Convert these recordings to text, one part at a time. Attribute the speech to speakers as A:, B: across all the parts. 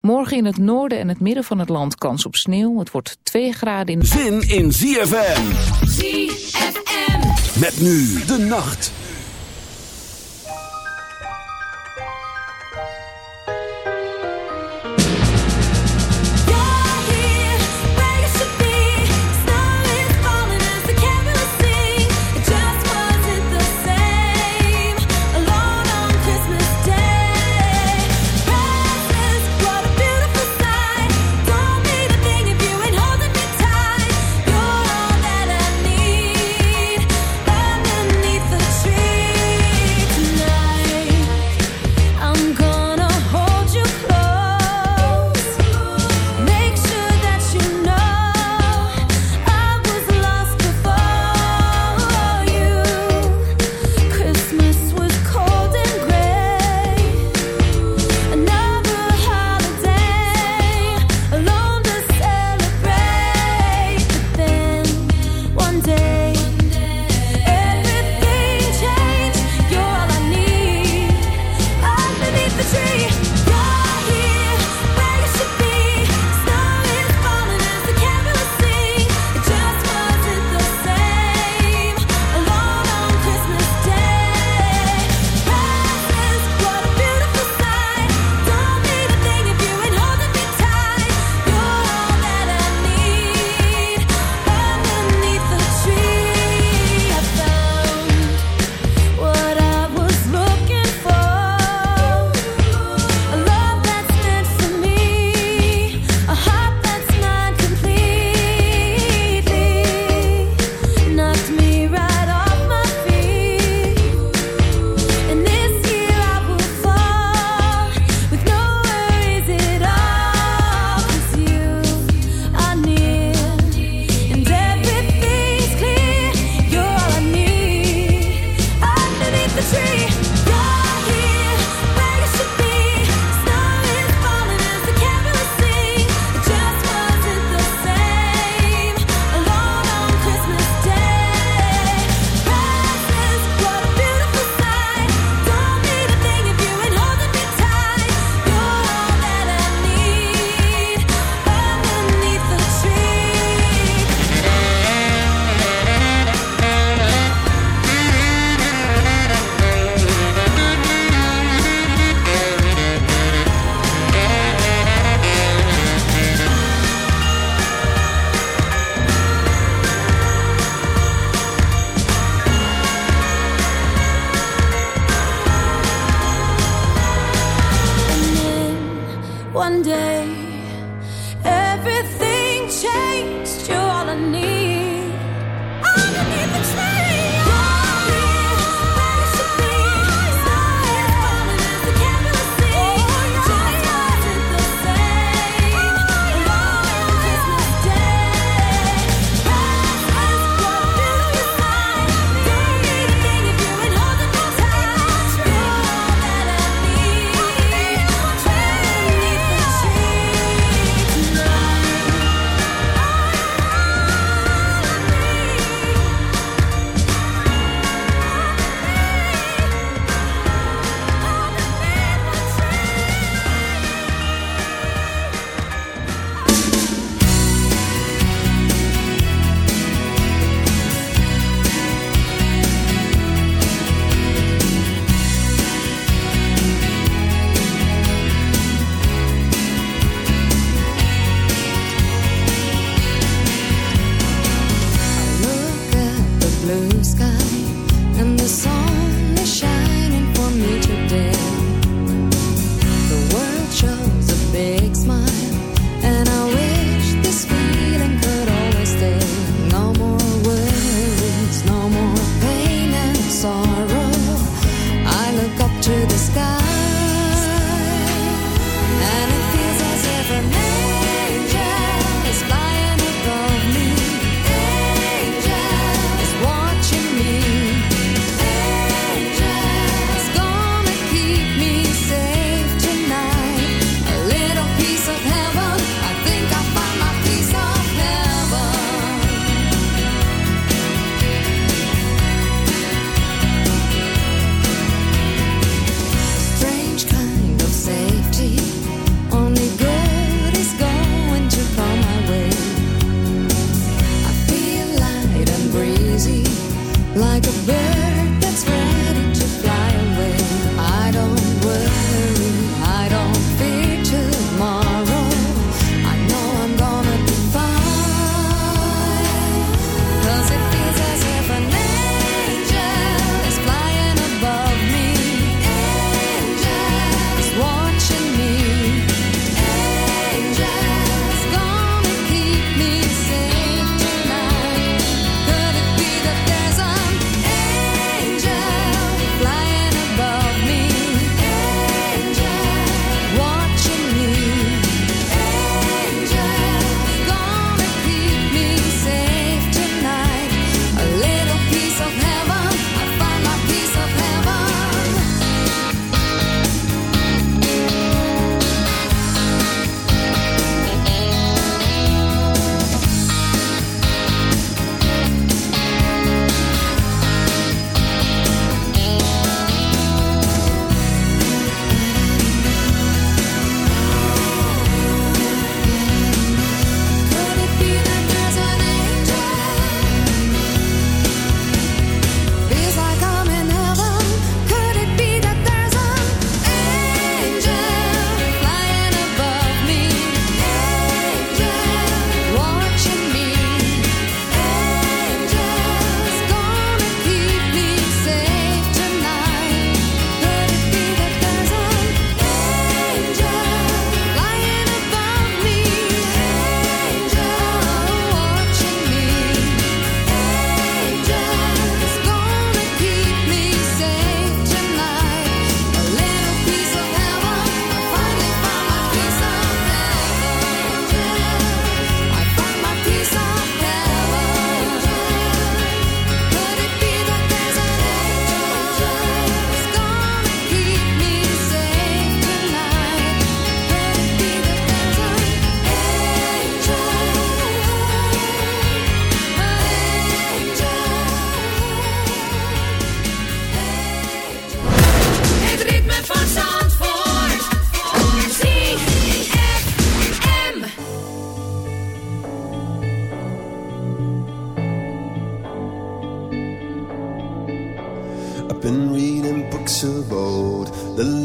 A: Morgen in het noorden en het midden van het land kans op sneeuw. Het wordt 2 graden in...
B: Zin in ZFM.
C: ZFM.
B: Met nu de nacht.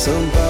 C: somebody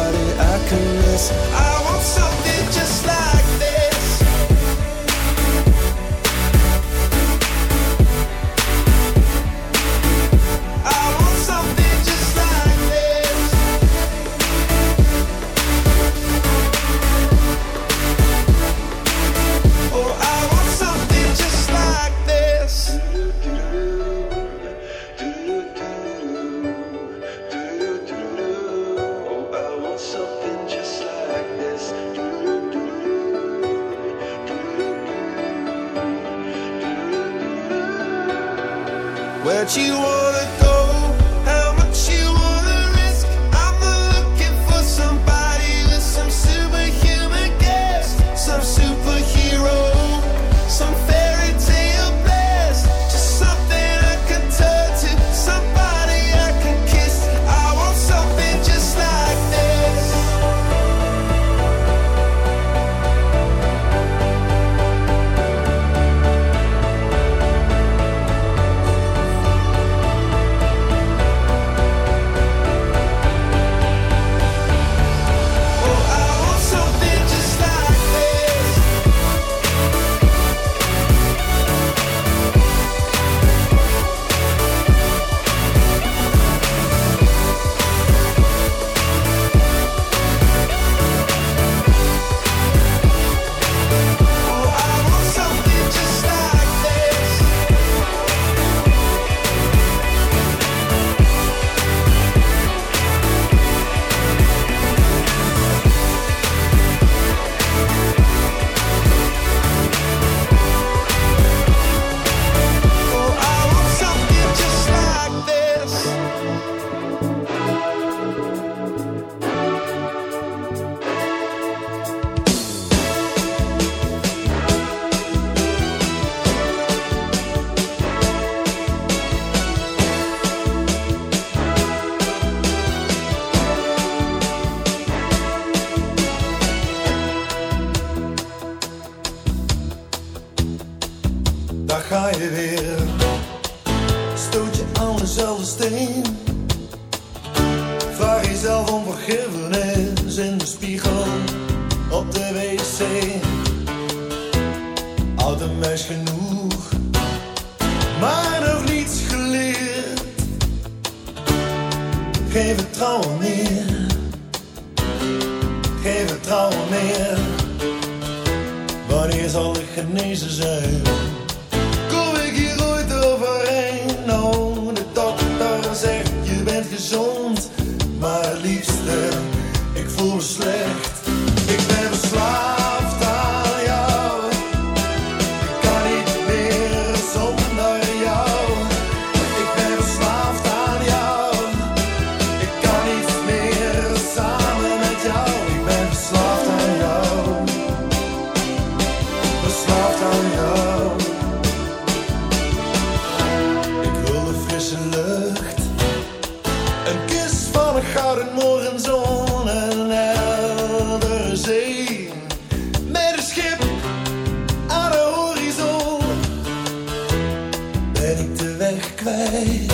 D: kwijt.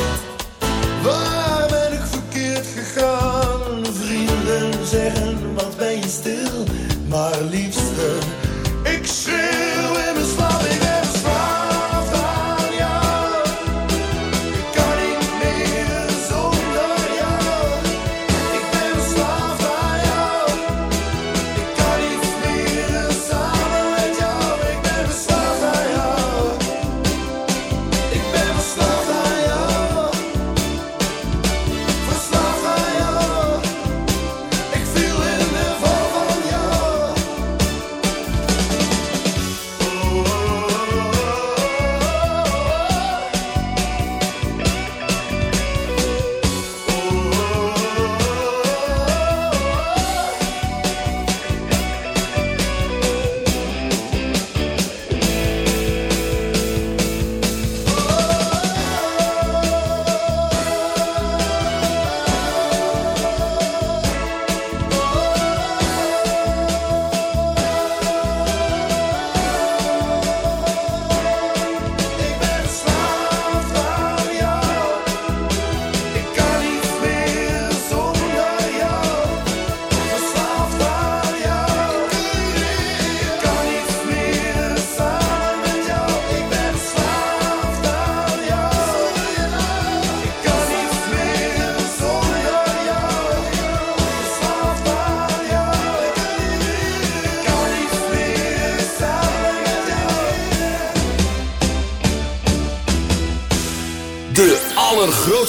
E: Waar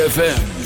F: ZFM.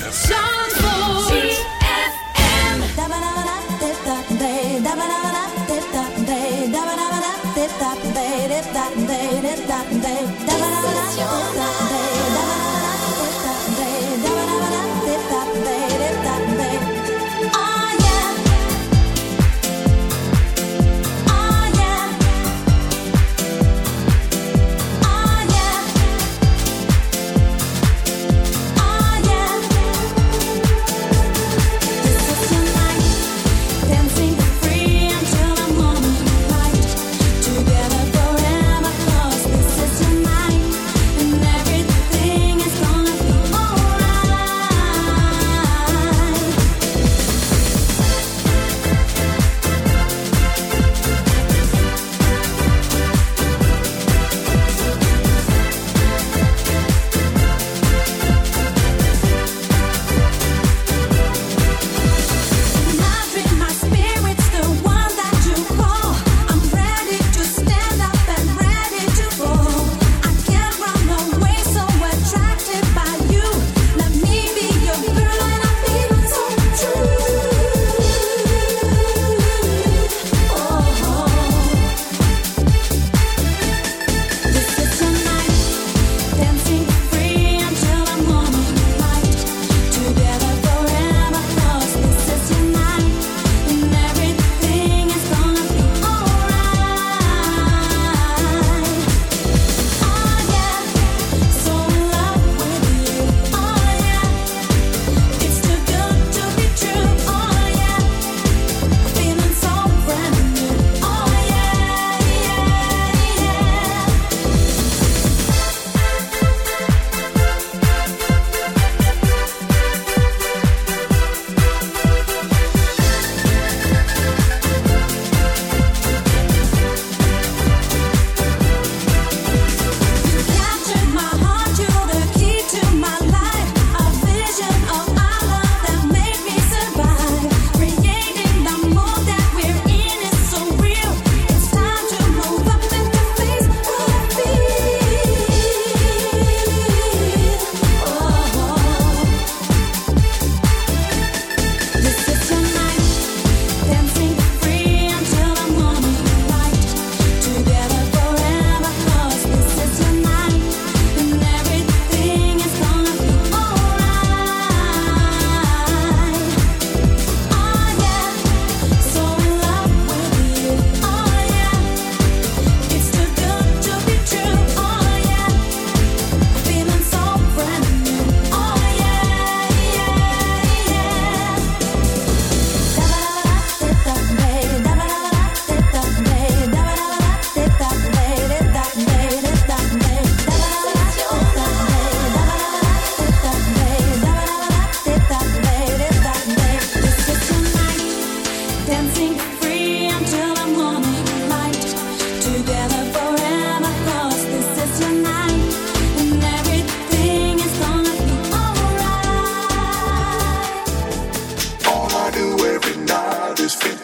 G: feeling.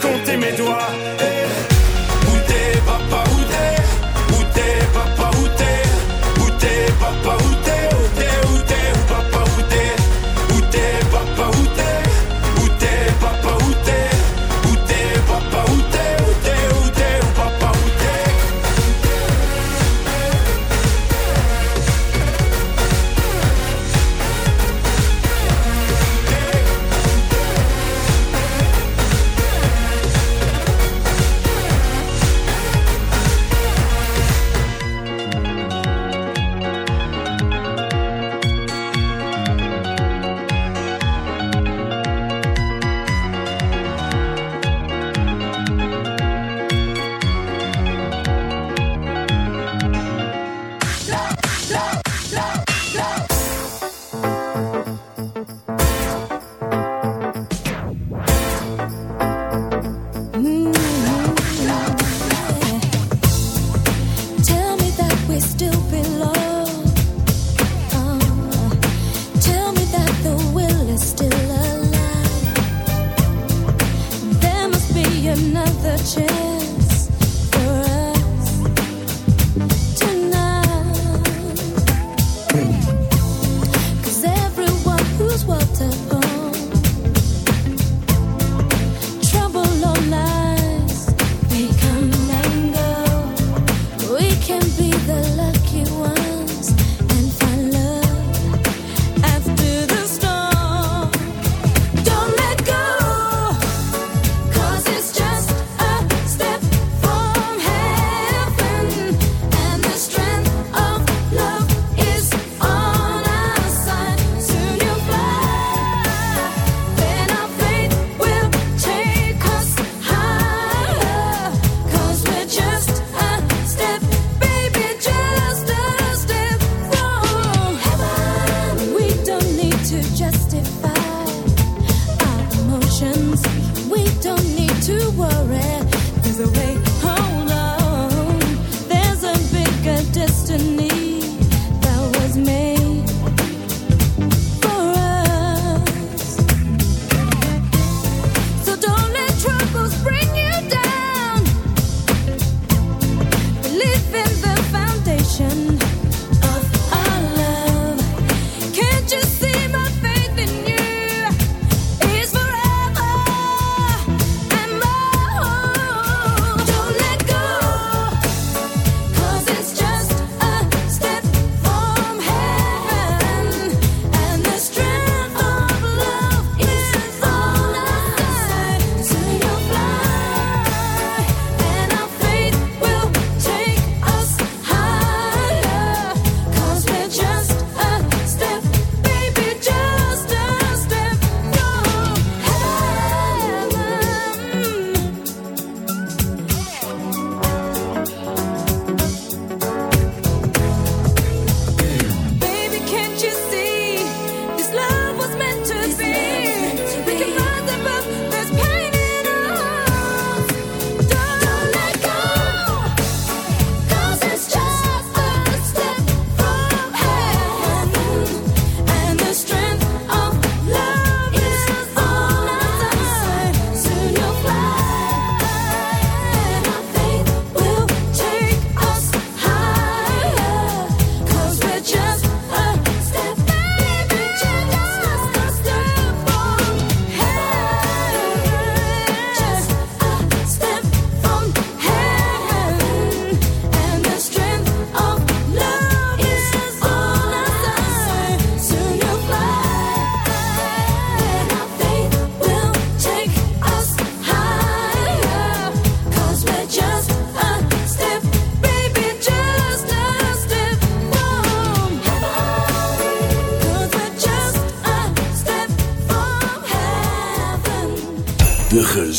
B: Comptez mes doigts.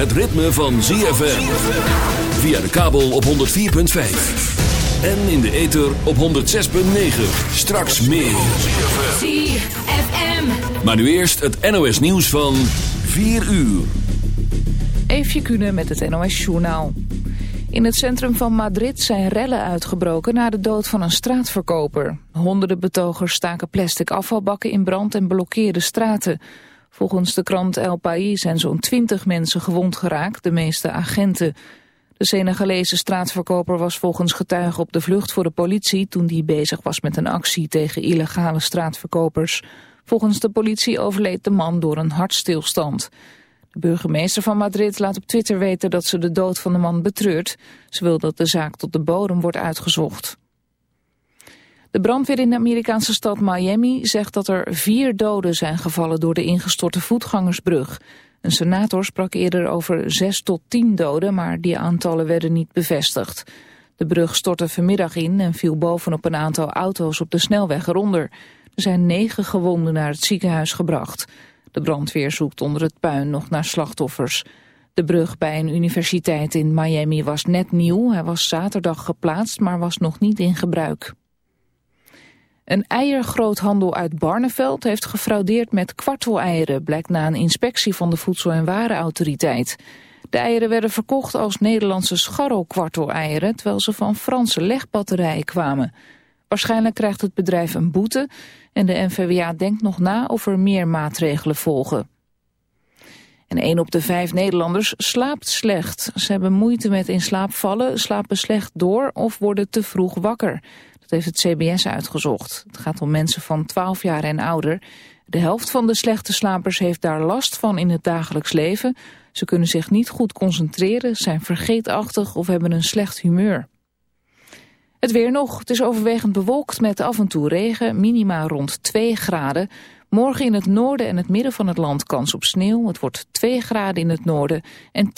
B: Het ritme van ZFM. Via de kabel op 104.5. En in de ether op 106.9. Straks meer.
F: ZFM.
B: Maar nu eerst het NOS nieuws van 4 uur.
A: Eefje Kunnen met het NOS Journaal. In het centrum van Madrid zijn rellen uitgebroken na de dood van een straatverkoper. Honderden betogers staken plastic afvalbakken in brand en blokkeerden straten. Volgens de krant El País zijn zo'n twintig mensen gewond geraakt, de meeste agenten. De Senegalese straatverkoper was volgens getuigen op de vlucht voor de politie... toen die bezig was met een actie tegen illegale straatverkopers. Volgens de politie overleed de man door een hartstilstand. De burgemeester van Madrid laat op Twitter weten dat ze de dood van de man betreurt. Ze wil dat de zaak tot de bodem wordt uitgezocht. De brandweer in de Amerikaanse stad Miami zegt dat er vier doden zijn gevallen door de ingestorte voetgangersbrug. Een senator sprak eerder over zes tot tien doden, maar die aantallen werden niet bevestigd. De brug stortte vanmiddag in en viel bovenop een aantal auto's op de snelweg eronder. Er zijn negen gewonden naar het ziekenhuis gebracht. De brandweer zoekt onder het puin nog naar slachtoffers. De brug bij een universiteit in Miami was net nieuw. Hij was zaterdag geplaatst, maar was nog niet in gebruik. Een eiergroothandel uit Barneveld heeft gefraudeerd met kwarteleieren, blijkt na een inspectie van de Voedsel- en Warenautoriteit. De eieren werden verkocht als Nederlandse scharrelkwarteleieren, terwijl ze van Franse legbatterijen kwamen. Waarschijnlijk krijgt het bedrijf een boete en de NVWA denkt nog na of er meer maatregelen volgen. En één op de vijf Nederlanders slaapt slecht. Ze hebben moeite met in slaap vallen, slapen slecht door of worden te vroeg wakker. Heeft het CBS uitgezocht. Het gaat om mensen van 12 jaar en ouder. De helft van de slechte slapers heeft daar last van in het dagelijks leven. Ze kunnen zich niet goed concentreren, zijn vergeetachtig of hebben een slecht humeur. Het weer nog. Het is overwegend bewolkt met af en toe regen, minima rond 2 graden. Morgen in het noorden en het midden van het land kans op sneeuw. Het wordt 2 graden in het noorden en 10